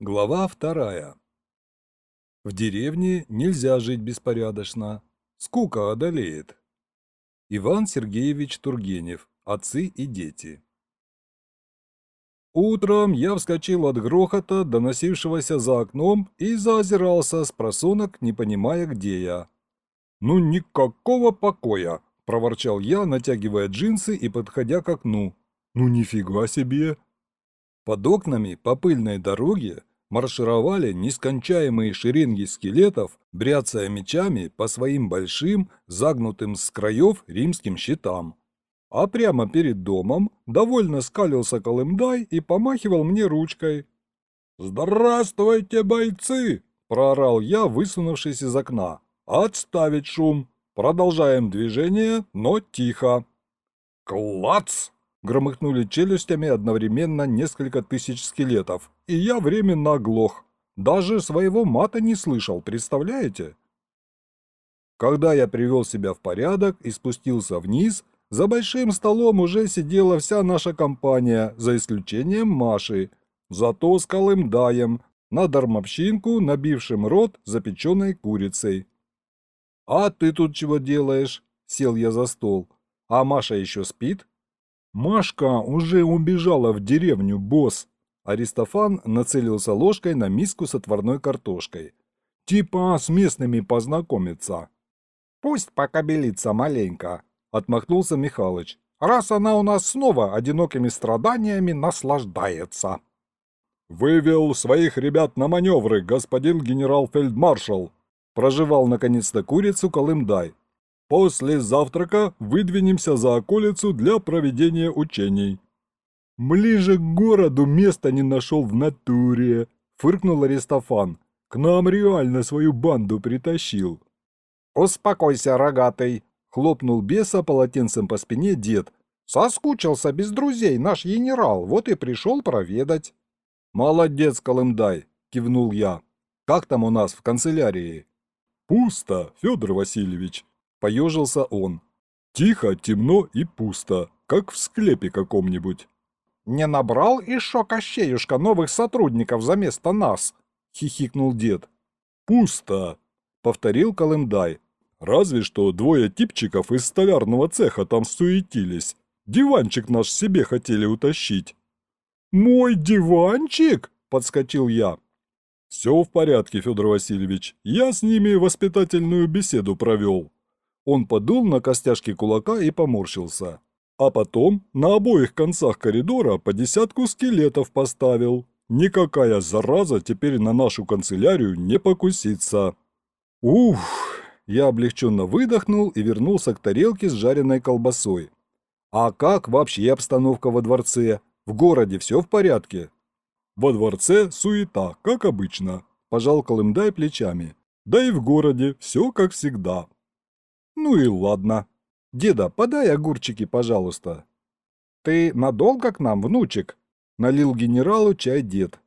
Глава вторая. В деревне нельзя жить беспорядочно. Скука одолеет. Иван Сергеевич Тургенев. Отцы и дети. Утром я вскочил от грохота, доносившегося за окном, и заозирался с просонок, не понимая, где я. «Ну никакого покоя!» – проворчал я, натягивая джинсы и подходя к окну. «Ну нифига себе!» Под окнами по пыльной дороге маршировали нескончаемые шеренги скелетов, бряцая мечами по своим большим, загнутым с краев римским щитам. А прямо перед домом довольно скалился Колымдай и помахивал мне ручкой. «Здравствуйте, бойцы!» – проорал я, высунувшись из окна. «Отставить шум! Продолжаем движение, но тихо!» «Клац!» Громыхнули челюстями одновременно несколько тысяч скелетов, и я временно оглох. Даже своего мата не слышал, представляете? Когда я привел себя в порядок и спустился вниз, за большим столом уже сидела вся наша компания, за исключением Маши, зато с Колымдаем, на дармовщинку, набившим рот запеченной курицей. «А ты тут чего делаешь?» – сел я за стол. «А Маша еще спит?» «Машка уже убежала в деревню, босс!» Аристофан нацелился ложкой на миску с отварной картошкой. «Типа с местными познакомиться». «Пусть покобелится маленько», — отмахнулся Михалыч. «Раз она у нас снова одинокими страданиями наслаждается». «Вывел своих ребят на маневры, господин генерал-фельдмаршал», проживал наконец-то курицу Колымдай. После завтрака выдвинемся за околицу для проведения учений». «Ближе к городу места не нашел в натуре», — фыркнул Аристофан. «К нам реально свою банду притащил». «Успокойся, рогатый», — хлопнул беса полотенцем по спине дед. «Соскучился без друзей наш генерал, вот и пришел проведать». «Молодец, Колымдай», — кивнул я. «Как там у нас в канцелярии?» «Пусто, Федор Васильевич», Поежился он. Тихо, темно и пусто, как в склепе каком-нибудь. «Не набрал еще Кощеюшка новых сотрудников за место нас?» — хихикнул дед. «Пусто», — повторил Колымдай. «Разве что двое типчиков из столярного цеха там суетились. Диванчик наш себе хотели утащить». «Мой диванчик?» — подскочил я. «Все в порядке, Федор Васильевич. Я с ними воспитательную беседу провел. Он подул на костяшки кулака и поморщился. А потом на обоих концах коридора по десятку скелетов поставил. Никакая зараза теперь на нашу канцелярию не покусится. Ух! Я облегченно выдохнул и вернулся к тарелке с жареной колбасой. А как вообще обстановка во дворце? В городе все в порядке? Во дворце суета, как обычно, пожал Колымдай плечами. Да и в городе все как всегда. Ну и ладно. Деда, подай огурчики, пожалуйста. Ты надолго к нам, внучек? Налил генералу чай дед.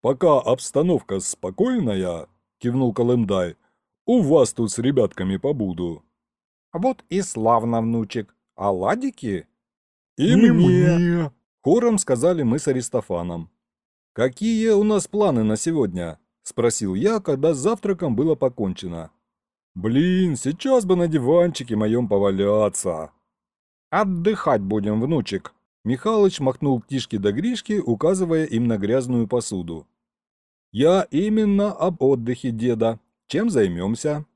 Пока обстановка спокойная, кивнул Колымдай, у вас тут с ребятками побуду. Вот и славно, внучек. А ладики? И, и мне. мне. Хором сказали мы с Аристофаном. «Какие у нас планы на сегодня?» – спросил я, когда с завтраком было покончено. Блин, сейчас бы на диванчике моем поваляться. Отдыхать будем, внучек. Михалыч махнул Тишке до Гришки, указывая им на грязную посуду. Я именно об отдыхе, деда. Чем займемся?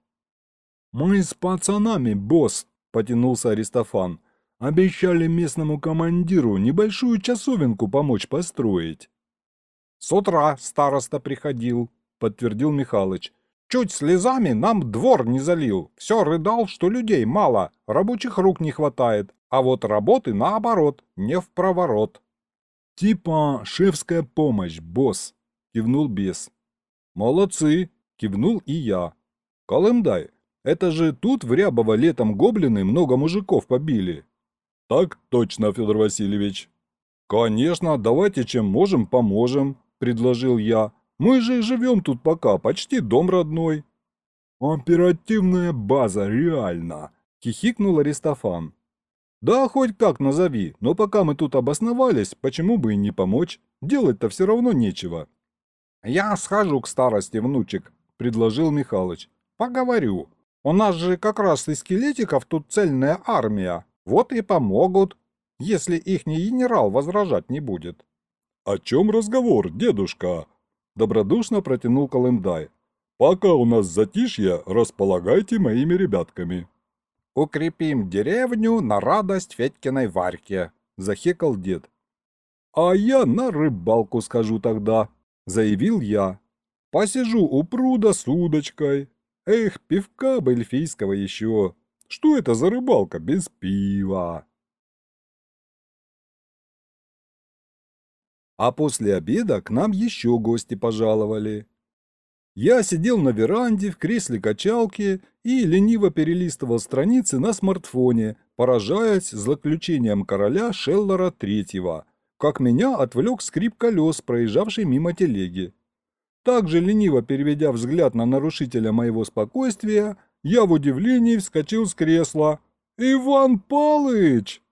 Мы с пацанами, босс, потянулся Аристофан. Обещали местному командиру небольшую часовенку помочь построить. С утра староста приходил, подтвердил Михалыч. Чуть слезами нам двор не залил. Все рыдал, что людей мало, рабочих рук не хватает. А вот работы, наоборот, не в проворот. «Типа шефская помощь, босс», — кивнул бес. «Молодцы», — кивнул и я. «Колымдай, это же тут в Рябово летом гоблины много мужиков побили». «Так точно, Федор Васильевич». «Конечно, давайте чем можем, поможем», — предложил я. Мы же живем тут пока, почти дом родной». «Оперативная база, реально!» – хихикнул Аристофан. «Да хоть как назови, но пока мы тут обосновались, почему бы и не помочь? Делать-то все равно нечего». «Я схожу к старости, внучек», — предложил Михалыч. «Поговорю. У нас же как раз из скелетиков тут цельная армия. Вот и помогут, если ихний генерал возражать не будет». «О чем разговор, дедушка?» — добродушно протянул Колымдай. «Пока у нас затишье, располагайте моими ребятками». «Укрепим деревню на радость Федькиной Варьке», — захекал дед. «А я на рыбалку скажу тогда», — заявил я. «Посижу у пруда с удочкой. Эх, пивка бы эльфийского еще. Что это за рыбалка без пива?» А после обеда к нам еще гости пожаловали. Я сидел на веранде в кресле качалки и лениво перелистывал страницы на смартфоне, поражаясь злоключением короля Шеллора Третьего, как меня отвлек скрип колес, проезжавший мимо телеги. Также лениво переведя взгляд на нарушителя моего спокойствия, я в удивлении вскочил с кресла. «Иван Палыч!»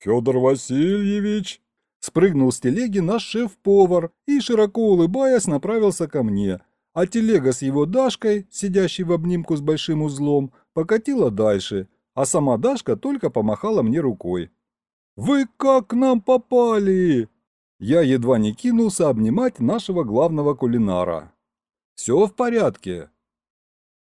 «Федор Васильевич!» Спрыгнул с телеги наш шеф-повар и, широко улыбаясь, направился ко мне, а телега с его Дашкой, сидящей в обнимку с большим узлом, покатила дальше, а сама Дашка только помахала мне рукой. «Вы как к нам попали?» Я едва не кинулся обнимать нашего главного кулинара. «Все в порядке».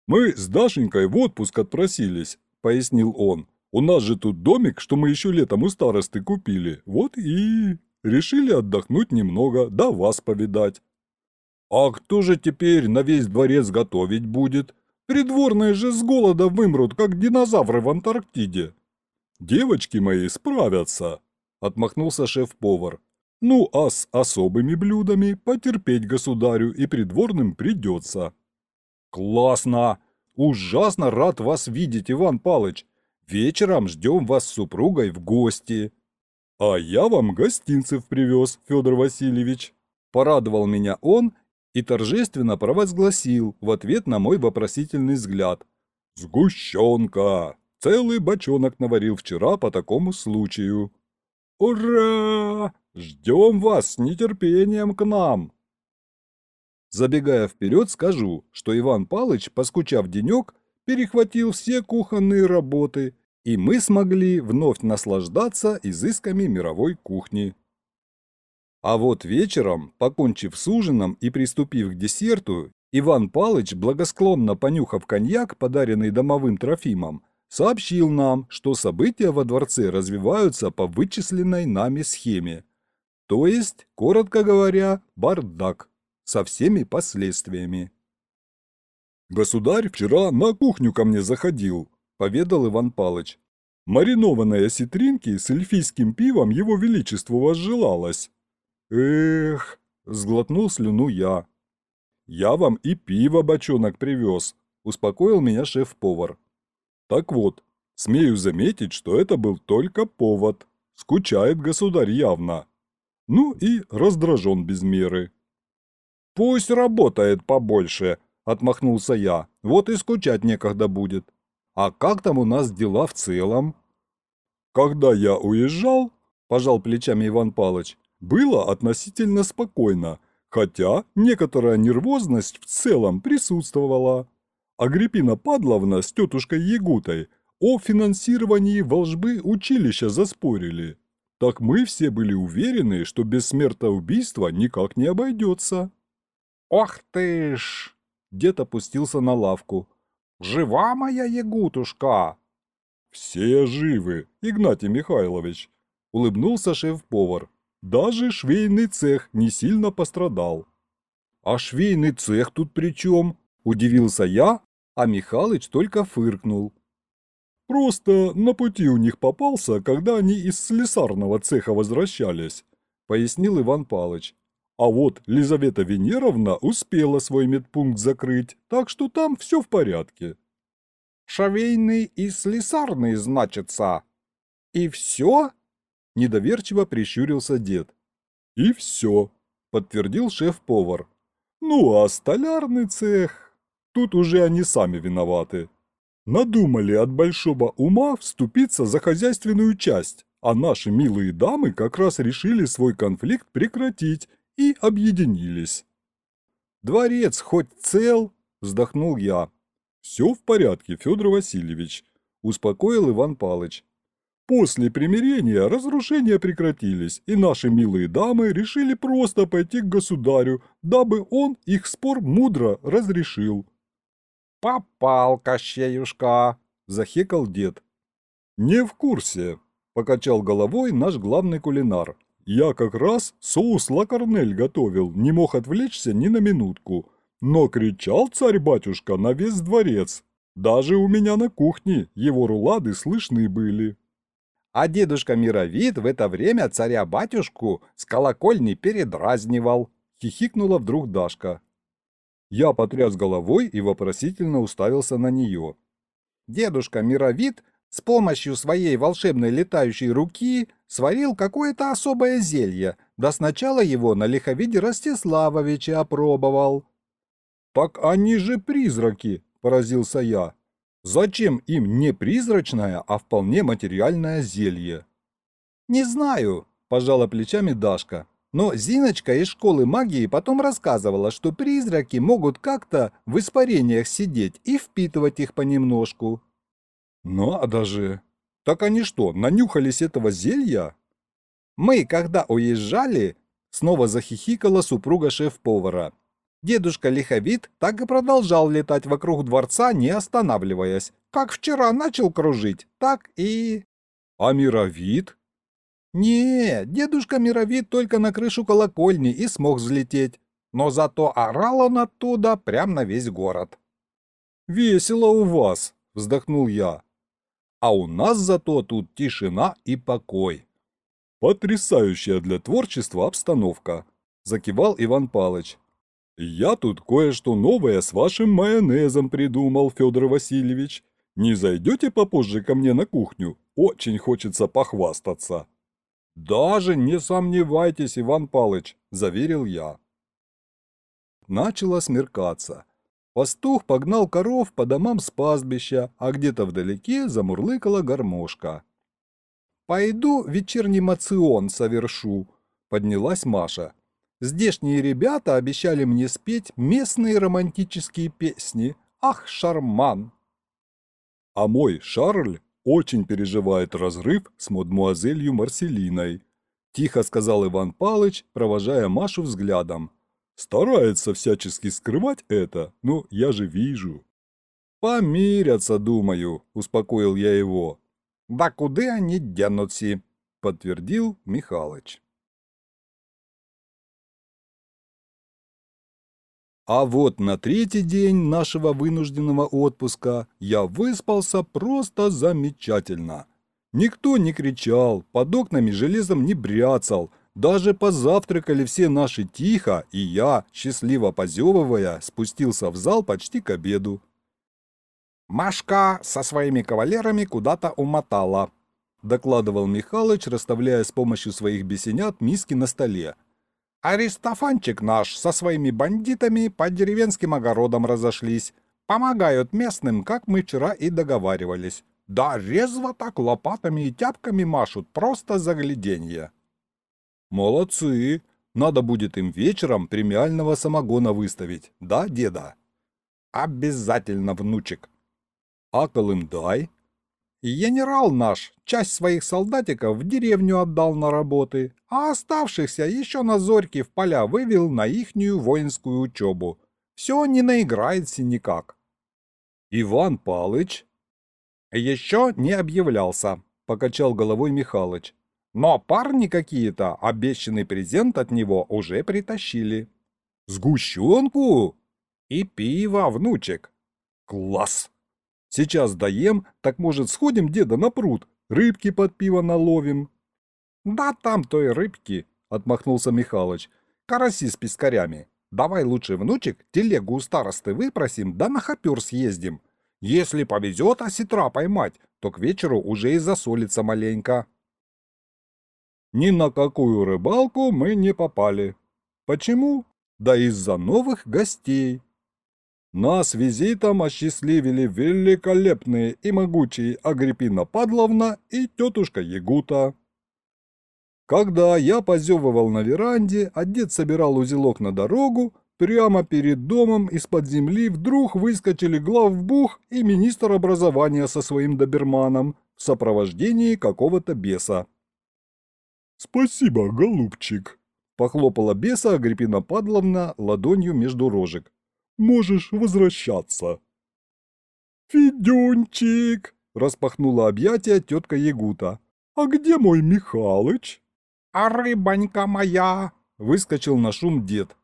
«Мы с Дашенькой в отпуск отпросились», — пояснил он. У нас же тут домик, что мы еще летом у старосты купили. Вот и... Решили отдохнуть немного, да вас повидать. А кто же теперь на весь дворец готовить будет? Придворные же с голода вымрут, как динозавры в Антарктиде. Девочки мои справятся, отмахнулся шеф-повар. Ну, а с особыми блюдами потерпеть государю и придворным придется. Классно! Ужасно рад вас видеть, Иван Палыч. Вечером ждем вас с супругой в гости». «А я вам гостинцев привез, Федор Васильевич». Порадовал меня он и торжественно провозгласил в ответ на мой вопросительный взгляд. «Сгущенка! Целый бочонок наварил вчера по такому случаю». «Ура! Ждем вас с нетерпением к нам!» Забегая вперед, скажу, что Иван Палыч, поскучав денек, перехватил все кухонные работы и мы смогли вновь наслаждаться изысками мировой кухни. А вот вечером, покончив с ужином и приступив к десерту, Иван Палыч, благосклонно понюхав коньяк, подаренный домовым Трофимом, сообщил нам, что события во дворце развиваются по вычисленной нами схеме. То есть, коротко говоря, бардак, со всеми последствиями. «Государь вчера на кухню ко мне заходил», поведал Иван Палыч. Маринованной осетринки с эльфийским пивом его величеству возжелалось. Эх, сглотнул слюну я. Я вам и пиво бочонок привез, успокоил меня шеф-повар. Так вот, смею заметить, что это был только повод. Скучает государь явно. Ну и раздражен без меры. «Пусть работает побольше», — отмахнулся я. «Вот и скучать некогда будет». А как там у нас дела в целом? Когда я уезжал, пожал плечами Иван Палыч, было относительно спокойно, хотя некоторая нервозность в целом присутствовала. Агриппина Падловна с тетушкой Ягутой о финансировании волжбы училища заспорили. Так мы все были уверены, что без смертоубийства никак не обойдется. «Ох ты ж!» Дед опустился на лавку. Жива моя ягутушка?» «Все живы, Игнатий Михайлович», — улыбнулся шеф-повар. «Даже швейный цех не сильно пострадал». «А швейный цех тут при чем?» – удивился я, а Михалыч только фыркнул. «Просто на пути у них попался, когда они из слесарного цеха возвращались», – пояснил Иван Палыч. А вот Лизавета Венеровна успела свой медпункт закрыть, так что там все в порядке. Шавейный и слесарный, значится. И все? Недоверчиво прищурился дед. И все, подтвердил шеф-повар. Ну а столярный цех? Тут уже они сами виноваты. Надумали от большого ума вступиться за хозяйственную часть, а наши милые дамы как раз решили свой конфликт прекратить и объединились. Дворец хоть цел?» – вздохнул я. «Все в порядке, Федор Васильевич», – успокоил Иван Палыч. После примирения разрушения прекратились, и наши милые дамы решили просто пойти к государю, дабы он их спор мудро разрешил. «Попал, Кощеюшка!» – захекал дед. «Не в курсе», – покачал головой наш главный кулинар. «Я как раз соус лакарнель готовил, не мог отвлечься ни на минутку. Но кричал царь-батюшка на весь дворец. Даже у меня на кухне его рулады слышны были». А дедушка Мировид в это время царя-батюшку с колокольни передразнивал. Хихикнула вдруг Дашка. Я потряс головой и вопросительно уставился на нее. Дедушка Мировид с помощью своей волшебной летающей руки сварил какое-то особое зелье, да сначала его на лиховиде Ростиславовича опробовал. «Так они же призраки!» – поразился я. Зачем им не призрачное, а вполне материальное зелье? Не знаю, пожала плечами Дашка. Но Зиночка из школы магии потом рассказывала, что призраки могут как-то в испарениях сидеть и впитывать их понемножку. Надо же! Так они что, нанюхались этого зелья? Мы, когда уезжали, снова захихикала супруга шеф-повара. Дедушка Лиховит так и продолжал летать вокруг дворца, не останавливаясь. Как вчера начал кружить, так и... А Мировид? Не, дедушка Мировид только на крышу колокольни и смог взлететь. Но зато орал он оттуда прям на весь город. «Весело у вас», — вздохнул я. «А у нас зато тут тишина и покой». «Потрясающая для творчества обстановка», — закивал Иван Палыч. «Я тут кое-что новое с вашим майонезом придумал, Федор Васильевич. Не зайдете попозже ко мне на кухню? Очень хочется похвастаться». «Даже не сомневайтесь, Иван Палыч», – заверил я. Начало смеркаться. Пастух погнал коров по домам с пастбища, а где-то вдалеке замурлыкала гармошка. «Пойду вечерний мацион совершу», – поднялась Маша. Здешние ребята обещали мне спеть местные романтические песни. Ах, шарман! А мой Шарль очень переживает разрыв с мадмуазелью Марселиной. Тихо сказал Иван Палыч, провожая Машу взглядом. Старается всячески скрывать это, но я же вижу. «Помирятся, думаю», — успокоил я его. «Да куда они денутся?» — подтвердил Михалыч. А вот на третий день нашего вынужденного отпуска я выспался просто замечательно. Никто не кричал, под окнами железом не бряцал, даже позавтракали все наши тихо, и я, счастливо позевывая, спустился в зал почти к обеду. «Машка со своими кавалерами куда-то умотала», — докладывал Михалыч, расставляя с помощью своих бесенят миски на столе. Аристофанчик наш со своими бандитами по деревенским огородам разошлись. Помогают местным, как мы вчера и договаривались. Да резво так лопатами и тяпками машут, просто загляденье. Молодцы. Надо будет им вечером премиального самогона выставить, да, деда? Обязательно, внучек. А Колымдай? Генерал наш часть своих солдатиков в деревню отдал на работы, а оставшихся еще на зорьке в поля вывел на ихнюю воинскую учебу. Все не наиграется никак. Иван Палыч? Еще не объявлялся, покачал головой Михалыч. Но парни какие-то обещанный презент от него уже притащили. Сгущенку? И пиво, внучек. Класс! Сейчас доем, так может сходим деда на пруд, рыбки под пиво наловим. Да там той рыбки, отмахнулся Михалыч. Караси с пескарями. Давай лучше, внучек, телегу у старосты выпросим, да на хопер съездим. Если повезет осетра поймать, то к вечеру уже и засолится маленько. Ни на какую рыбалку мы не попали. Почему? Да из-за новых гостей. Нас визитом осчастливили великолепные и могучие Агриппина Падловна и тетушка Ягута. Когда я позевывал на веранде, а дед собирал узелок на дорогу, прямо перед домом из-под земли вдруг выскочили главбух и министр образования со своим доберманом в сопровождении какого-то беса. «Спасибо, голубчик», — похлопала беса Агриппина Падловна ладонью между рожек. «Можешь возвращаться». «Федюнчик!» — распахнула объятия тетка Ягута. «А где мой Михалыч?» «А рыбонька моя!» — выскочил на шум дед.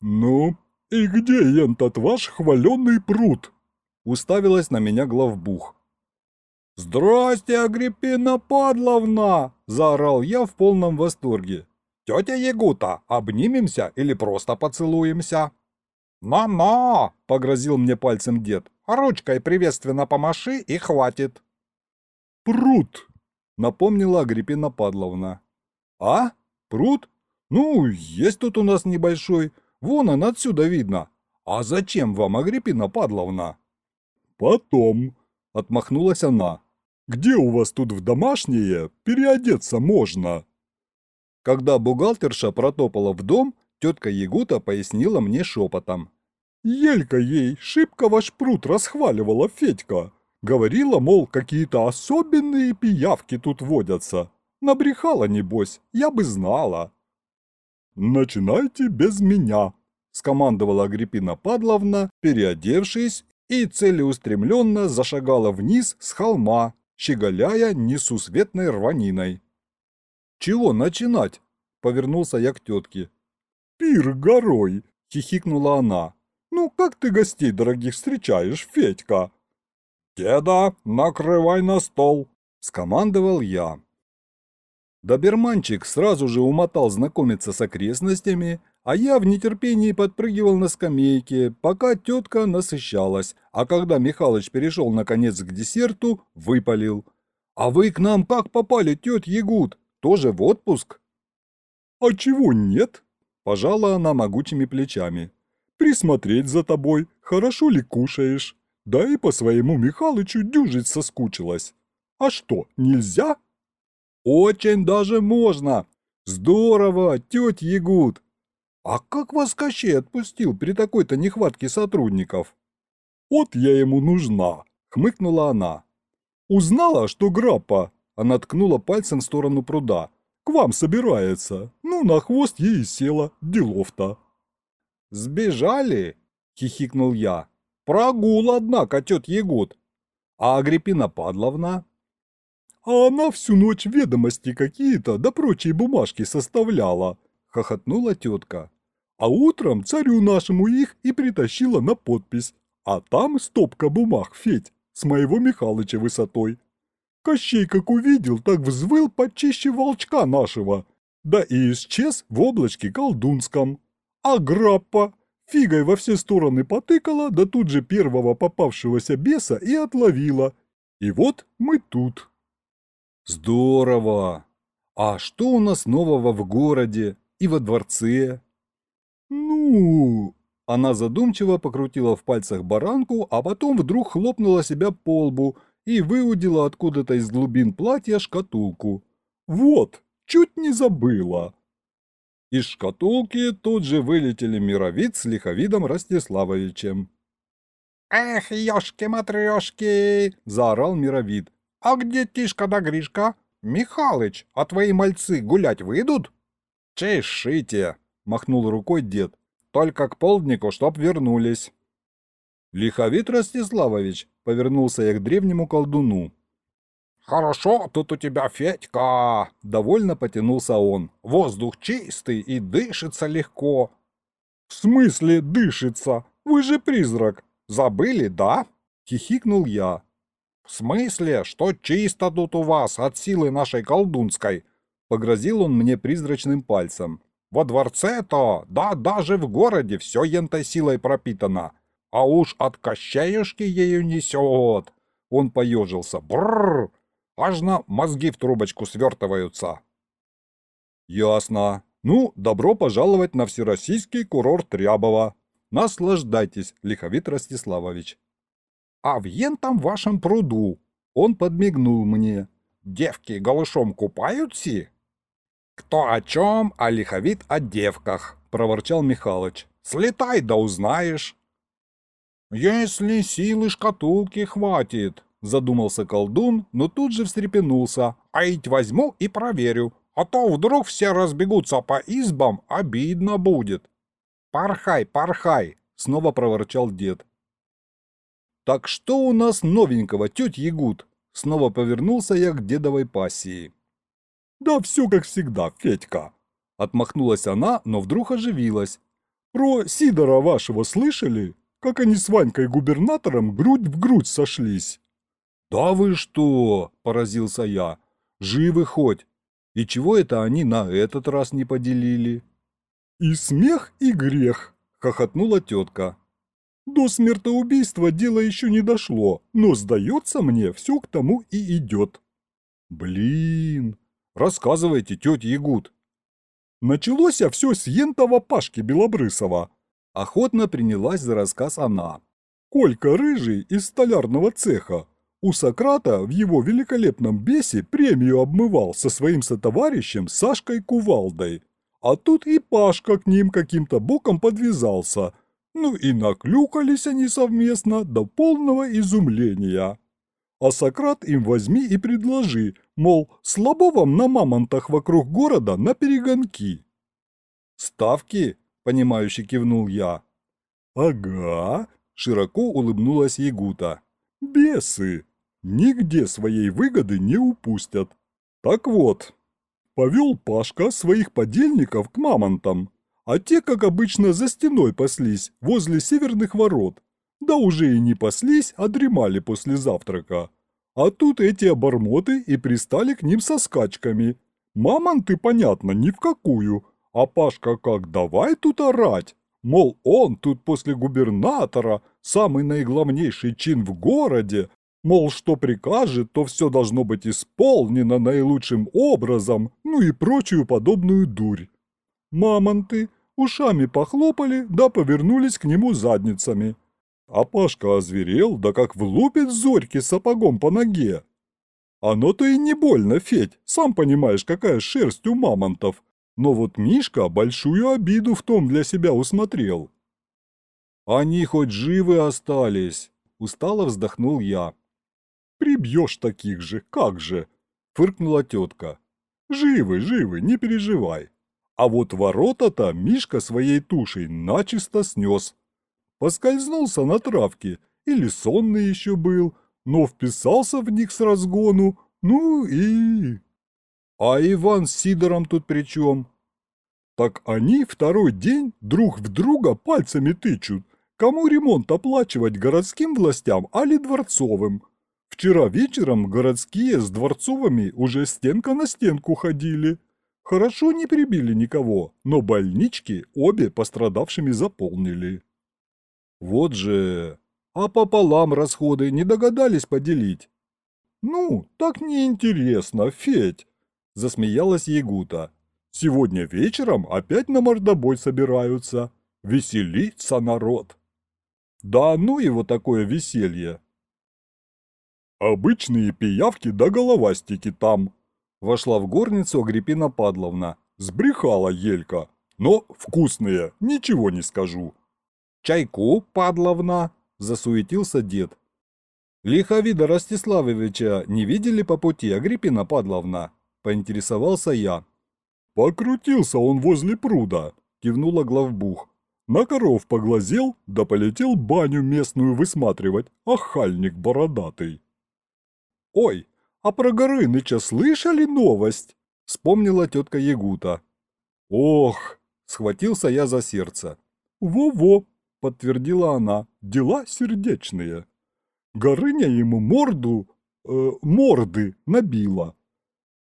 «Ну, и где ентот ваш хваленый пруд?» — уставилась на меня главбух. «Здрасте, Агриппина Падловна!» – заорал я в полном восторге. «Тетя Ягута, обнимемся или просто поцелуемся?» «На-на!» – погрозил мне пальцем дед. «Ручкой приветственно помаши и хватит!» «Пруд!» – напомнила Агриппина Падловна. «А? Пруд? Ну, есть тут у нас небольшой. Вон он отсюда видно. А зачем вам, Агриппина Падловна?» «Потом», — отмахнулась она. Где у вас тут в домашнее переодеться можно?» Когда бухгалтерша протопала в дом, тетка Ягута пояснила мне шепотом. «Елька ей шибко ваш пруд расхваливала Федька. Говорила, мол, какие-то особенные пиявки тут водятся. Набрехала, небось, я бы знала». «Начинайте без меня», — скомандовала Агриппина Падловна, переодевшись и целеустремленно зашагала вниз с холма, щеголяя несусветной рваниной. «Чего начинать?» – повернулся я к тетке. «Пир горой!» – хихикнула она. «Ну, как ты гостей дорогих встречаешь, Федька?» «Деда, накрывай на стол!» – скомандовал я. Доберманчик сразу же умотал знакомиться с окрестностями, а я в нетерпении подпрыгивал на скамейке, пока тетка насыщалась, а когда Михалыч перешел наконец к десерту, выпалил. «А вы к нам как попали, тет Ягут? Тоже в отпуск?» «А чего нет?» – пожала она могучими плечами. «Присмотреть за тобой, хорошо ли кушаешь? Да и по своему Михалычу дюжить соскучилась. А что, нельзя?» «Очень даже можно! Здорово, тетя Ягут!» «А как вас Кощей отпустил при такой-то нехватке сотрудников?» «Вот я ему нужна», — хмыкнула она. «Узнала, что Граппа?» Она ткнула пальцем в сторону пруда. «К вам собирается. Ну, на хвост ей села. Делов-то». «Сбежали?» — хихикнул я. «Прогул, однако, тет Егот. А Агриппина Падловна?» «А она всю ночь ведомости какие-то да прочие бумажки составляла», — хохотнула тетка. «А утром царю нашему их и притащила на подпись. А там стопка бумаг, Федь, с моего Михалыча высотой. Кощей как увидел, так взвыл почище волчка нашего, да и исчез в облачке колдунском. А граппа фигой во все стороны потыкала, да тут же первого попавшегося беса и отловила. И вот мы тут. Здорово! А что у нас нового в городе и во дворце? Ну, она задумчиво покрутила в пальцах баранку, а потом вдруг хлопнула себя по лбу и выудила откуда-то из глубин платья шкатулку. «Вот, чуть не забыла!» Из шкатулки тут же вылетели мировид с лиховидом Ростиславовичем. «Эх, ёшки-матрёшки!» – заорал мировид. «А где Тишка да Гришка? Михалыч, а твои мальцы гулять выйдут?» «Чешите!» – махнул рукой дед. Только к полднику, чтоб вернулись. Лиховит Ростиславович повернулся я к древнему колдуну. «Хорошо тут у тебя, Федька!» — довольно потянулся он. «Воздух чистый и дышится легко». «В смысле дышится? Вы же призрак!» «Забыли, да?» — хихикнул я. «В смысле, что чисто тут у вас от силы нашей колдунской?» — погрозил он мне призрачным пальцем. Во дворце-то, да даже в городе все ентой силой пропитано. А уж от кощеюшки ею несет. Он поежился. Бррр! Аж мозги в трубочку свертываются. Ясно. Ну, добро пожаловать на всероссийский курорт Рябова. Наслаждайтесь, Лиховит Ростиславович. А в ентом вашем пруду, он подмигнул мне, девки голышом купаются? «Кто о чем, а лиховит о девках», — проворчал Михалыч. Слетай да узнаешь». «Если силы шкатулки хватит», — задумался колдун, но тут же встрепенулся. «А ведь возьму и проверю, а то вдруг все разбегутся по избам, обидно будет». «Порхай, порхай!» — снова проворчал дед. «Так что у нас новенького, тетя Ягут?» Снова повернулся я к дедовой пассии. «Да все как всегда, Федька!» Отмахнулась она, но вдруг оживилась. «Про Сидора вашего слышали? Как они с Ванькой-губернатором грудь в грудь сошлись?» «Да вы что?» – поразился я. «Живы хоть? И чего это они на этот раз не поделили?» «И смех, и грех!» – хохотнула тетка. До смертоубийства дело еще не дошло, но, сдается мне, все к тому и идет. Блин, рассказывайте, тетя Ягут. Началось все с ентова Пашки Белобрысова. Охотно принялась за рассказ она. Колька Рыжий из столярного цеха. У Сократа в его великолепном бесе премию обмывал со своим сотоварищем Сашкой Кувалдой. А тут и Пашка к ним каким-то боком подвязался – ну и наклюкались они совместно до полного изумления. А Сократ им возьми и предложи, мол, слабо вам на мамонтах вокруг города на перегонки. «Ставки?» – понимающе кивнул я. «Ага», – широко улыбнулась Ягута. «Бесы! Нигде своей выгоды не упустят. Так вот, повел Пашка своих подельников к мамонтам, а те, как обычно, за стеной паслись, возле северных ворот. Да уже и не паслись, а дремали после завтрака. А тут эти обормоты и пристали к ним со скачками. Мамонты, понятно, ни в какую. А Пашка как давай тут орать. Мол, он тут после губернатора, самый наиглавнейший чин в городе. Мол, что прикажет, то все должно быть исполнено наилучшим образом, ну и прочую подобную дурь. Мамонты, ушами похлопали, да повернулись к нему задницами. А Пашка озверел, да как влупит Зорьки сапогом по ноге. Оно-то и не больно, Федь, сам понимаешь, какая шерсть у мамонтов. Но вот Мишка большую обиду в том для себя усмотрел. «Они хоть живы остались?» – устало вздохнул я. «Прибьешь таких же, как же!» – фыркнула тетка. «Живы, живы, не переживай. А вот ворота-то Мишка своей тушей начисто снес. Поскользнулся на травке, или сонный еще был, но вписался в них с разгону, ну и... А Иван с Сидором тут при чем? Так они второй день друг в друга пальцами тычут, кому ремонт оплачивать городским властям, али дворцовым. Вчера вечером городские с дворцовыми уже стенка на стенку ходили. Хорошо не прибили никого, но больнички обе пострадавшими заполнили. Вот же... А пополам расходы не догадались поделить? Ну, так неинтересно, Федь, засмеялась Ягута. Сегодня вечером опять на мордобой собираются. Веселится народ. Да ну его такое веселье. Обычные пиявки да головастики там, Вошла в горницу Агриппина Падловна. Сбрехала Елька. Но вкусные, ничего не скажу. «Чайку, Падловна!» – засуетился дед. «Лиховида Ростиславовича не видели по пути, Агриппина Падловна?» – поинтересовался я. «Покрутился он возле пруда», – кивнула главбух. На коров поглазел, да полетел баню местную высматривать, охальник бородатый. «Ой, а про Горыныча слышали новость?» – вспомнила тетка Ягута. «Ох!» – схватился я за сердце. «Во-во!» – подтвердила она. «Дела сердечные. Горыня ему морду, э, морды набила.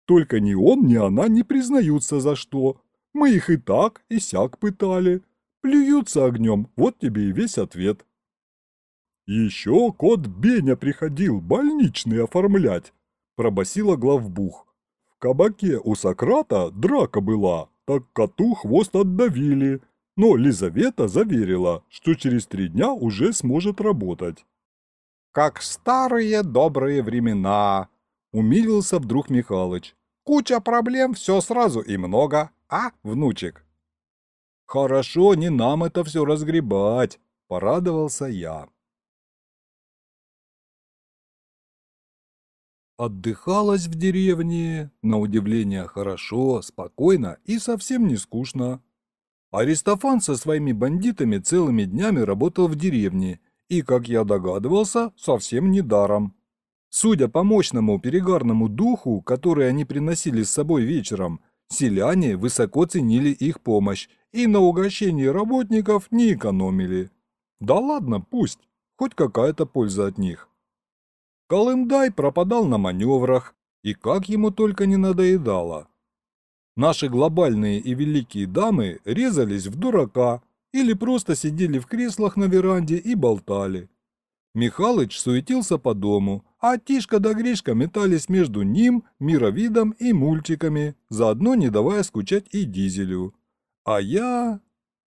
Только ни он, ни она не признаются за что. Мы их и так, и сяк пытали. Плюются огнем, вот тебе и весь ответ». Еще кот Беня приходил больничный оформлять пробасила главбух. В кабаке у Сократа драка была, так коту хвост отдавили, но Лизавета заверила, что через три дня уже сможет работать. «Как старые добрые времена!» — умилился вдруг Михалыч. «Куча проблем, все сразу и много, а, внучек?» Хорошо, не нам это все разгребать, порадовался я. Отдыхалось в деревне, на удивление хорошо, спокойно и совсем не скучно. Аристофан со своими бандитами целыми днями работал в деревне, и, как я догадывался, совсем не даром. Судя по мощному перегарному духу, который они приносили с собой вечером, селяне высоко ценили их помощь и на угощении работников не экономили. Да ладно, пусть, хоть какая-то польза от них. Колымдай пропадал на маневрах, и как ему только не надоедало. Наши глобальные и великие дамы резались в дурака или просто сидели в креслах на веранде и болтали. Михалыч суетился по дому, а Тишка да Гришка метались между ним, мировидом и мультиками, заодно не давая скучать и Дизелю. А я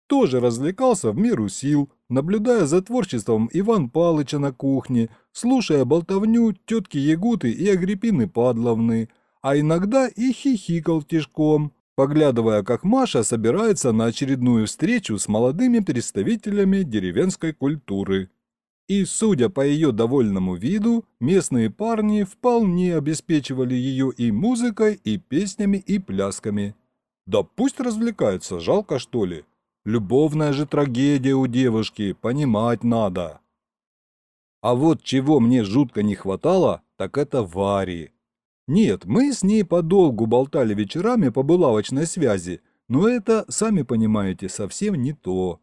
тоже развлекался в меру сил, наблюдая за творчеством Иван Палыча на кухне, слушая болтовню тетки Ягуты и Агриппины Падловны, а иногда и хихикал тишком, поглядывая, как Маша собирается на очередную встречу с молодыми представителями деревенской культуры. И, судя по ее довольному виду, местные парни вполне обеспечивали ее и музыкой, и песнями, и плясками. Да пусть развлекаются, жалко что ли. Любовная же трагедия у девушки, понимать надо. А вот чего мне жутко не хватало, так это Вари. Нет, мы с ней подолгу болтали вечерами по булавочной связи, но это, сами понимаете, совсем не то.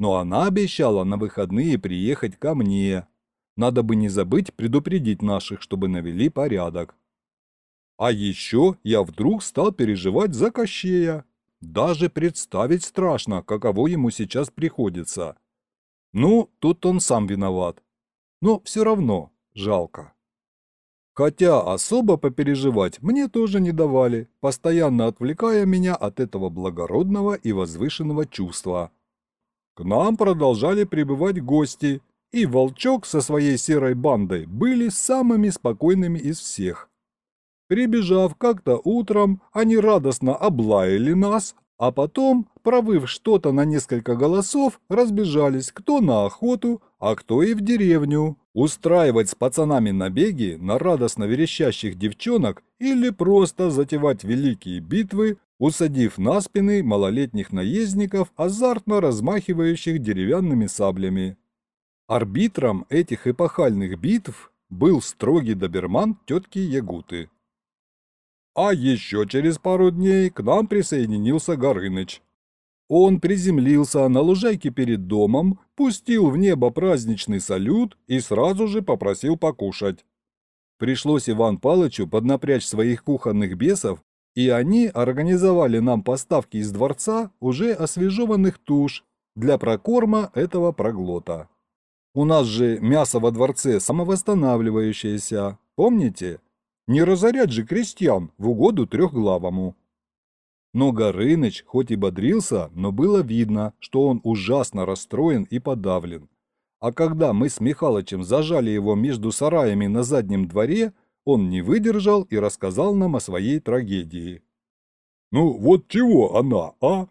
Но она обещала на выходные приехать ко мне. Надо бы не забыть предупредить наших, чтобы навели порядок. А еще я вдруг стал переживать за Кощея. Даже представить страшно, каково ему сейчас приходится. Ну, тут он сам виноват. Но все равно жалко. Хотя особо попереживать мне тоже не давали, постоянно отвлекая меня от этого благородного и возвышенного чувства. К нам продолжали прибывать гости, и Волчок со своей серой бандой были самыми спокойными из всех. Прибежав как-то утром, они радостно облаяли нас, а потом, провыв что-то на несколько голосов, разбежались кто на охоту, а кто и в деревню. Устраивать с пацанами набеги на радостно верещащих девчонок или просто затевать великие битвы, усадив на спины малолетних наездников, азартно размахивающих деревянными саблями. Арбитром этих эпохальных битв был строгий доберман тетки Ягуты. А еще через пару дней к нам присоединился Горыныч. Он приземлился на лужайке перед домом, пустил в небо праздничный салют и сразу же попросил покушать. Пришлось Иван Палычу поднапрячь своих кухонных бесов, и они организовали нам поставки из дворца уже освежеванных туш для прокорма этого проглота. У нас же мясо во дворце самовосстанавливающееся, помните? Не разорять же крестьян в угоду трехглавому. Но Горыныч хоть и бодрился, но было видно, что он ужасно расстроен и подавлен. А когда мы с Михалычем зажали его между сараями на заднем дворе, он не выдержал и рассказал нам о своей трагедии. «Ну вот чего она, а?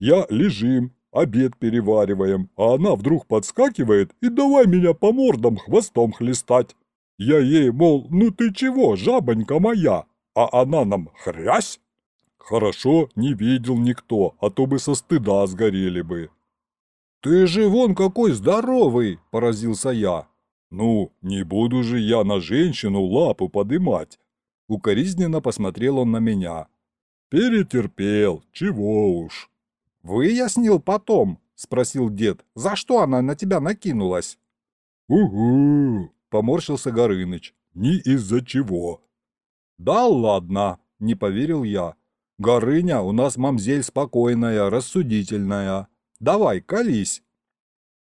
Я лежим, обед перевариваем, а она вдруг подскакивает и давай меня по мордам хвостом хлестать. Я ей, мол, ну ты чего, жабонька моя? А она нам хрясь? Хорошо, не видел никто, а то бы со стыда сгорели бы. Ты же вон какой здоровый, поразился я. Ну, не буду же я на женщину лапу подымать. Укоризненно посмотрел он на меня. Перетерпел, чего уж. Выяснил потом, спросил дед, за что она на тебя накинулась? Угу, Поморщился Горыныч. Ни из-за чего. Да ладно, не поверил я. Горыня у нас мамзель спокойная, рассудительная. Давай, колись.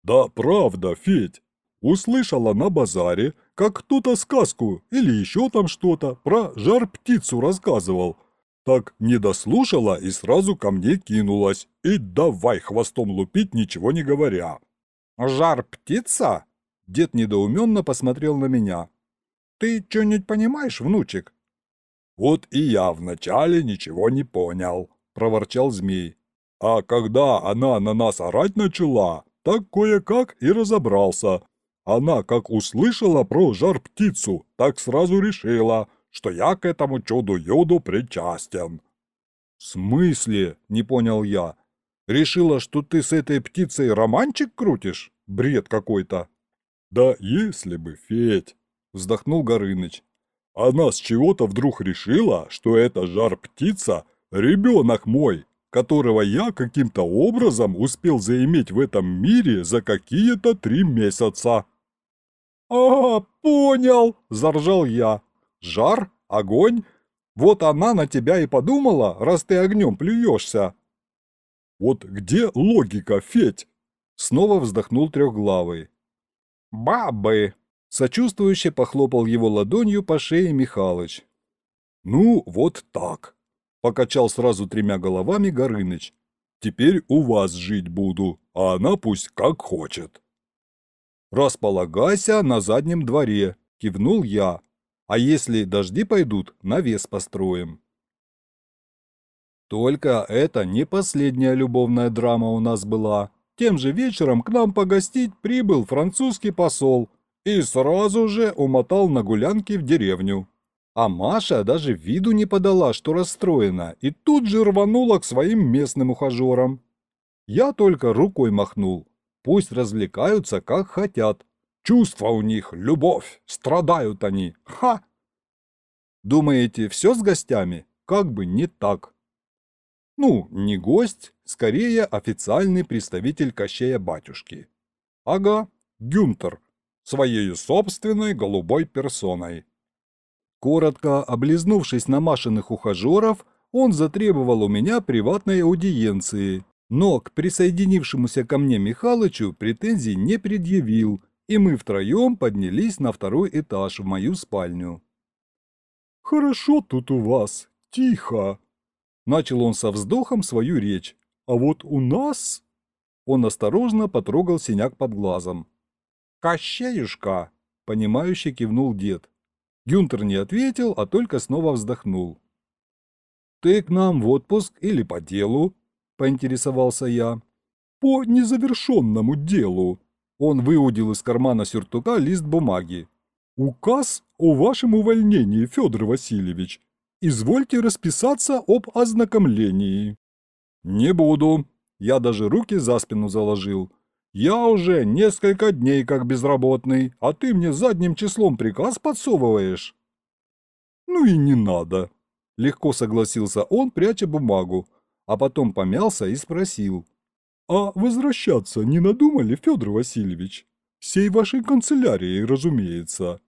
Да правда, Федь. Услышала на базаре, как кто-то сказку или еще там что-то про жар-птицу рассказывал. Так не дослушала и сразу ко мне кинулась. И давай хвостом лупить, ничего не говоря. «Жар-птица?» Дед недоуменно посмотрел на меня. «Ты что-нибудь понимаешь, внучек?» «Вот и я вначале ничего не понял», – проворчал змей. А когда она на нас орать начала, так кое-как и разобрался. Она, как услышала про жар-птицу, так сразу решила, что я к этому чуду-юду причастен. «В смысле?» – не понял я. «Решила, что ты с этой птицей романчик крутишь? Бред какой-то!» «Да если бы, Федь!» – вздохнул Горыныч. «Она с чего-то вдруг решила, что эта жар-птица – ребенок мой, которого я каким-то образом успел заиметь в этом мире за какие-то три месяца». «А, понял!» – заржал я. «Жар? Огонь? Вот она на тебя и подумала, раз ты огнем плюешься». «Вот где логика, Федь?» Снова вздохнул трехглавый. «Бабы!» – сочувствующе похлопал его ладонью по шее Михалыч. «Ну, вот так!» – покачал сразу тремя головами Горыныч. «Теперь у вас жить буду, а она пусть как хочет». «Располагайся на заднем дворе», – кивнул я. «А если дожди пойдут, навес построим». Только это не последняя любовная драма у нас была. Тем же вечером к нам погостить прибыл французский посол и сразу же умотал на гулянки в деревню. А Маша даже виду не подала, что расстроена, и тут же рванула к своим местным ухажерам. Я только рукой махнул. Пусть развлекаются, как хотят. Чувства у них, любовь, страдают они. Ха! Думаете, все с гостями? Как бы не так. Ну, не гость, скорее официальный представитель Кощея батюшки. Ага, Гюнтер, своей собственной голубой персоной. Коротко облизнувшись на Машиных ухажеров, он затребовал у меня приватной аудиенции, но к присоединившемуся ко мне Михалычу претензий не предъявил, и мы втроем поднялись на второй этаж в мою спальню. «Хорошо тут у вас, тихо», Начал он со вздохом свою речь. «А вот у нас...» Он осторожно потрогал синяк под глазом. «Кощеюшка!» — понимающе кивнул дед. Гюнтер не ответил, а только снова вздохнул. «Ты к нам в отпуск или по делу?» — поинтересовался я. «По незавершенному делу». Он выудил из кармана сюртука лист бумаги. «Указ о вашем увольнении, Федор Васильевич. Извольте расписаться об ознакомлении». «Не буду». Я даже руки за спину заложил. «Я уже несколько дней как безработный, а ты мне задним числом приказ подсовываешь». «Ну и не надо», — легко согласился он, пряча бумагу, а потом помялся и спросил. «А возвращаться не надумали, Федор Васильевич? Всей вашей канцелярией, разумеется».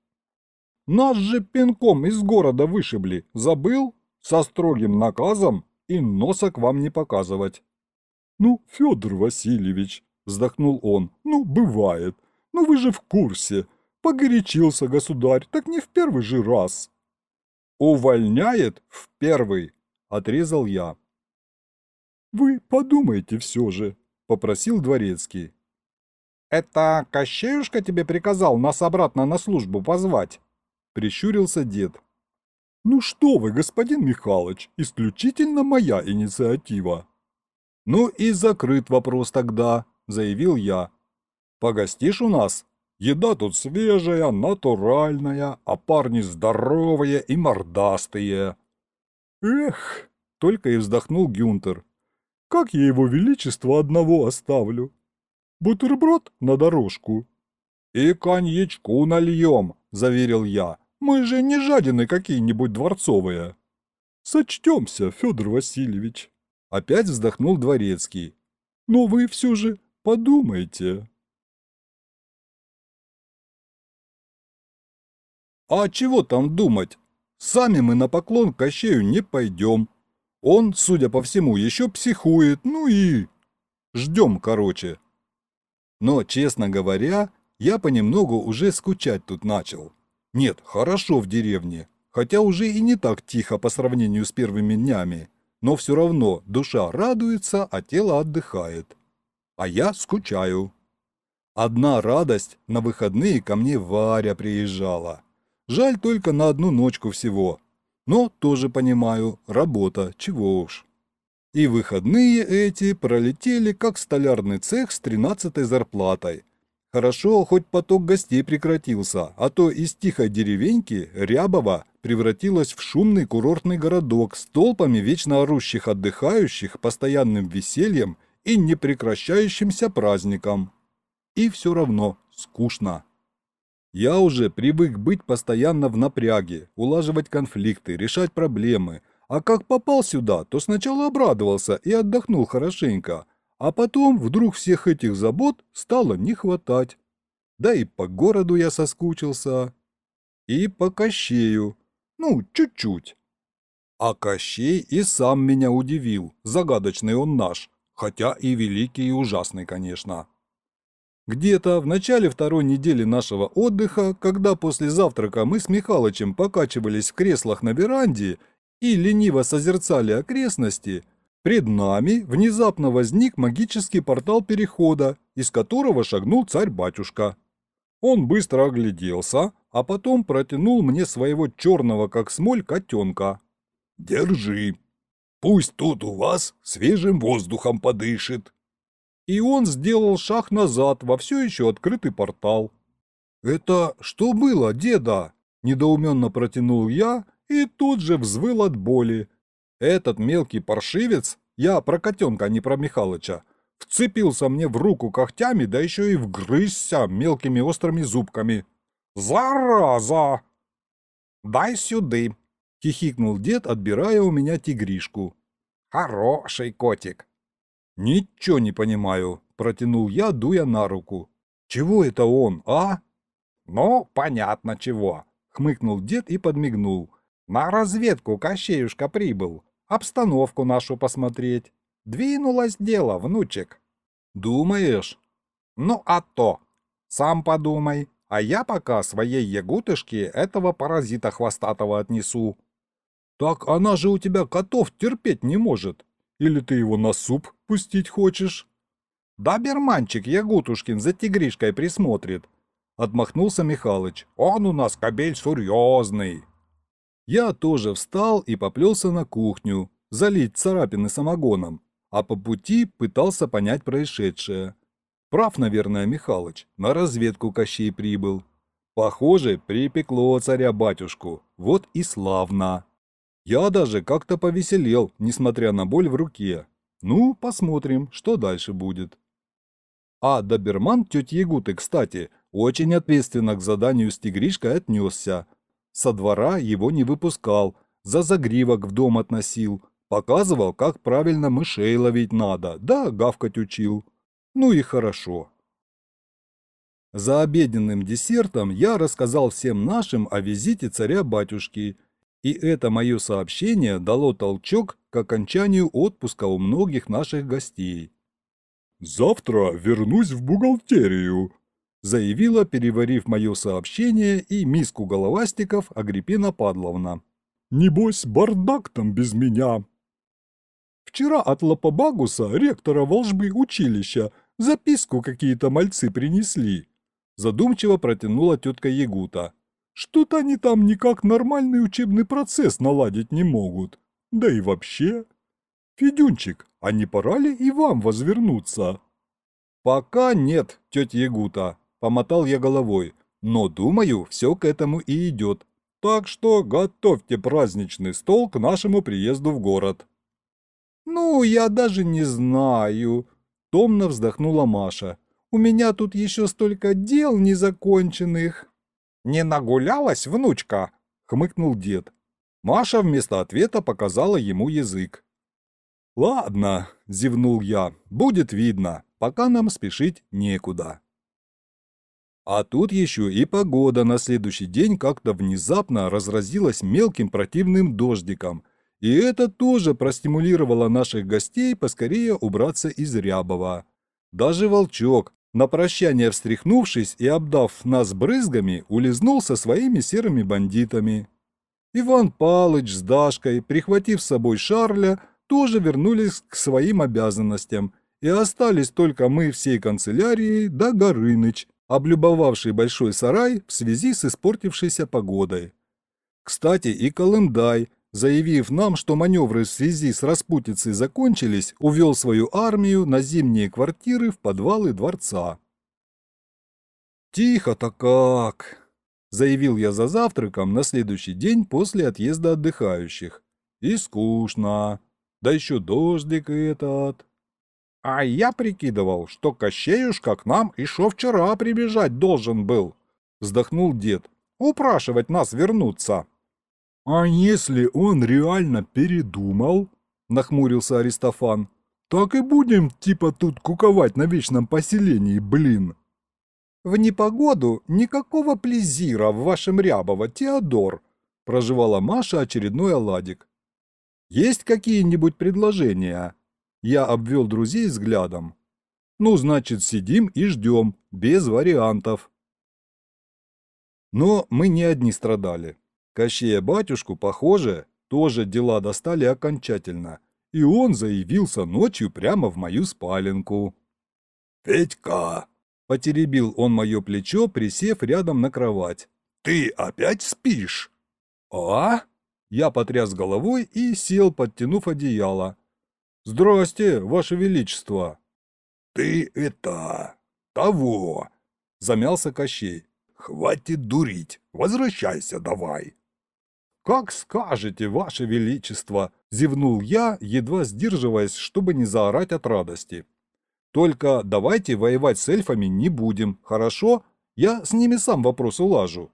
Нас же пинком из города вышибли, забыл? Со строгим наказом и носа к вам не показывать. Ну, Федор Васильевич, вздохнул он, ну, бывает. Ну, вы же в курсе. Погорячился государь, так не в первый же раз. Увольняет в первый, отрезал я. Вы подумайте все же, попросил дворецкий. Это Кощеюшка тебе приказал нас обратно на службу позвать? Прищурился дед. «Ну что вы, господин Михалыч, исключительно моя инициатива». «Ну и закрыт вопрос тогда», — заявил я. «Погостишь у нас? Еда тут свежая, натуральная, а парни здоровые и мордастые». «Эх!» — только и вздохнул Гюнтер. «Как я его величество одного оставлю? Бутерброд на дорожку». «И коньячку нальем», — заверил я. Мы же не жадины какие-нибудь дворцовые. Сочтемся, Федор Васильевич. Опять вздохнул дворецкий. Но вы все же подумайте. А чего там думать? Сами мы на поклон к Кощею не пойдем. Он, судя по всему, еще психует, ну и... Ждем, короче. Но, честно говоря, я понемногу уже скучать тут начал. Нет, хорошо в деревне, хотя уже и не так тихо по сравнению с первыми днями, но все равно душа радуется, а тело отдыхает. А я скучаю. Одна радость, на выходные ко мне Варя приезжала. Жаль только на одну ночку всего. Но тоже понимаю, работа, чего уж. И выходные эти пролетели как столярный цех с тринадцатой зарплатой. Хорошо, хоть поток гостей прекратился, а то из тихой деревеньки Рябова превратилась в шумный курортный городок с толпами вечно орущих отдыхающих, постоянным весельем и непрекращающимся праздником. И все равно скучно. Я уже привык быть постоянно в напряге, улаживать конфликты, решать проблемы. А как попал сюда, то сначала обрадовался и отдохнул хорошенько, а потом вдруг всех этих забот стало не хватать. Да и по городу я соскучился. И по Кощею. Ну, чуть-чуть. А Кощей и сам меня удивил, загадочный он наш, хотя и великий и ужасный, конечно. Где-то в начале второй недели нашего отдыха, когда после завтрака мы с Михалычем покачивались в креслах на веранде и лениво созерцали окрестности, пред нами внезапно возник магический портал перехода, из которого шагнул царь-батюшка. Он быстро огляделся, а потом протянул мне своего черного как смоль котенка. «Держи. Пусть тут у вас свежим воздухом подышит», и он сделал шаг назад во все еще открытый портал. «Это что было, деда?» – недоуменно протянул я и тут же взвыл от боли. Этот мелкий паршивец, я про котенка, а не про Михалыча, вцепился мне в руку когтями, да еще и вгрызся мелкими острыми зубками. «Зараза!» «Дай сюды!» – хихикнул дед, отбирая у меня тигришку. «Хороший котик!» «Ничего не понимаю», – протянул я, дуя на руку. «Чего это он, а?» «Ну, понятно чего», – хмыкнул дед и подмигнул. «На разведку Кощеюшка прибыл, обстановку нашу посмотреть. Двинулось дело, внучек». «Думаешь?» «Ну, а то. Сам подумай, а я пока своей ягутышке этого паразита хвостатого отнесу». «Так она же у тебя котов терпеть не может», или ты его на суп пустить хочешь?» «Да берманчик Ягутушкин за тигришкой присмотрит», — отмахнулся Михалыч. «Он у нас кобель серьезный». Я тоже встал и поплелся на кухню, залить царапины самогоном, а по пути пытался понять происшедшее. Прав, наверное, Михалыч, на разведку Кощей прибыл. Похоже, припекло царя-батюшку, вот и славно. Я даже как-то повеселел, несмотря на боль в руке. Ну, посмотрим, что дальше будет. А доберман тети Ягуты, кстати, очень ответственно к заданию с тигришкой отнесся. Со двора его не выпускал, за загривок в дом относил, показывал, как правильно мышей ловить надо, да гавкать учил. Ну и хорошо. За обеденным десертом я рассказал всем нашим о визите царя-батюшки – и это мое сообщение дало толчок к окончанию отпуска у многих наших гостей. «Завтра вернусь в бухгалтерию», заявила, переварив мое сообщение и миску головастиков Агриппина Падловна. «Небось, бардак там без меня». «Вчера от Лапобагуса, ректора волжбы училища, записку какие-то мальцы принесли», задумчиво протянула тетка Ягута. Что-то они там никак нормальный учебный процесс наладить не могут. Да и вообще. Федюнчик, а не пора ли и вам возвернуться? Пока нет, тетя Ягута, помотал я головой. Но, думаю, все к этому и идет. Так что готовьте праздничный стол к нашему приезду в город. Ну, я даже не знаю, томно вздохнула Маша. У меня тут еще столько дел незаконченных. «Не нагулялась, внучка?» — хмыкнул дед. Маша вместо ответа показала ему язык. «Ладно», — зевнул я, — «будет видно, пока нам спешить некуда». А тут еще и погода на следующий день как-то внезапно разразилась мелким противным дождиком, и это тоже простимулировало наших гостей поскорее убраться из Рябова. Даже Волчок, на прощание встряхнувшись и обдав нас брызгами, улизнул со своими серыми бандитами. Иван Палыч с Дашкой, прихватив с собой Шарля, тоже вернулись к своим обязанностям, и остались только мы всей канцелярией да Горыныч, облюбовавший большой сарай в связи с испортившейся погодой. Кстати, и Колымдай, заявив нам, что маневры в связи с распутицей закончились, увел свою армию на зимние квартиры в подвалы дворца. «Тихо-то как!» – заявил я за завтраком на следующий день после отъезда отдыхающих. «И скучно. Да еще дождик этот». «А я прикидывал, что Кощеюшка к нам еще вчера прибежать должен был», – вздохнул дед. «Упрашивать нас вернуться». «А если он реально передумал?» – нахмурился Аристофан. «Так и будем типа тут куковать на вечном поселении, блин!» «В непогоду никакого плезира в вашем Рябово, Теодор!» – проживала Маша очередной оладик. «Есть какие-нибудь предложения?» Я обвел друзей взглядом. «Ну, значит, сидим и ждем, без вариантов». Но мы не одни страдали. Кощея батюшку, похоже, тоже дела достали окончательно, и он заявился ночью прямо в мою спаленку. «Петька!» – потеребил он мое плечо, присев рядом на кровать. «Ты опять спишь?» «А?» Я потряс головой и сел, подтянув одеяло. «Здрасте, Ваше Величество!» «Ты это... того!» – замялся Кощей. «Хватит дурить, возвращайся давай!» «Как скажете, Ваше Величество!» – зевнул я, едва сдерживаясь, чтобы не заорать от радости. «Только давайте воевать с эльфами не будем, хорошо? Я с ними сам вопрос улажу».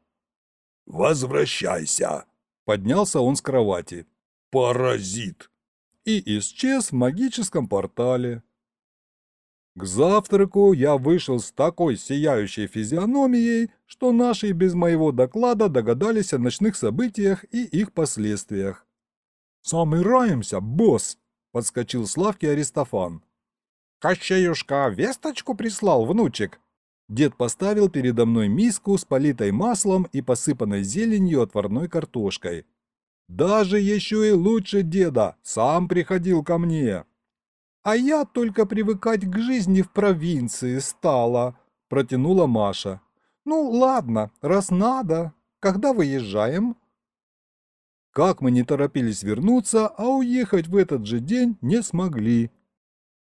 «Возвращайся!» – поднялся он с кровати. «Паразит!» И исчез в магическом портале. К завтраку я вышел с такой сияющей физиономией, что наши без моего доклада догадались о ночных событиях и их последствиях. «Сам и раемся, босс!» – подскочил Славки Аристофан. «Кощеюшка весточку прислал, внучек?» Дед поставил передо мной миску с политой маслом и посыпанной зеленью отварной картошкой. «Даже еще и лучше деда, сам приходил ко мне!» «А я только привыкать к жизни в провинции стала», – протянула Маша. «Ну, ладно, раз надо. Когда выезжаем?» Как мы не торопились вернуться, а уехать в этот же день не смогли.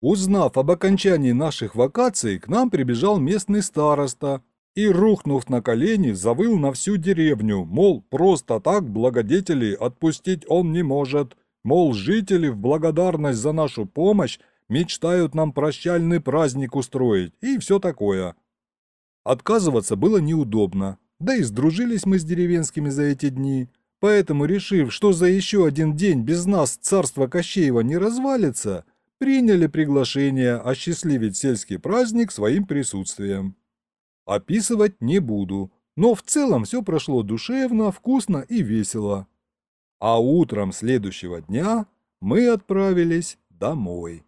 Узнав об окончании наших вакаций, к нам прибежал местный староста и, рухнув на колени, завыл на всю деревню, мол, просто так благодетелей отпустить он не может – Мол, жители в благодарность за нашу помощь мечтают нам прощальный праздник устроить и все такое. Отказываться было неудобно, да и сдружились мы с деревенскими за эти дни, поэтому, решив, что за еще один день без нас царство Кощеева не развалится, приняли приглашение осчастливить сельский праздник своим присутствием. Описывать не буду, но в целом все прошло душевно, вкусно и весело а утром следующего дня мы отправились домой.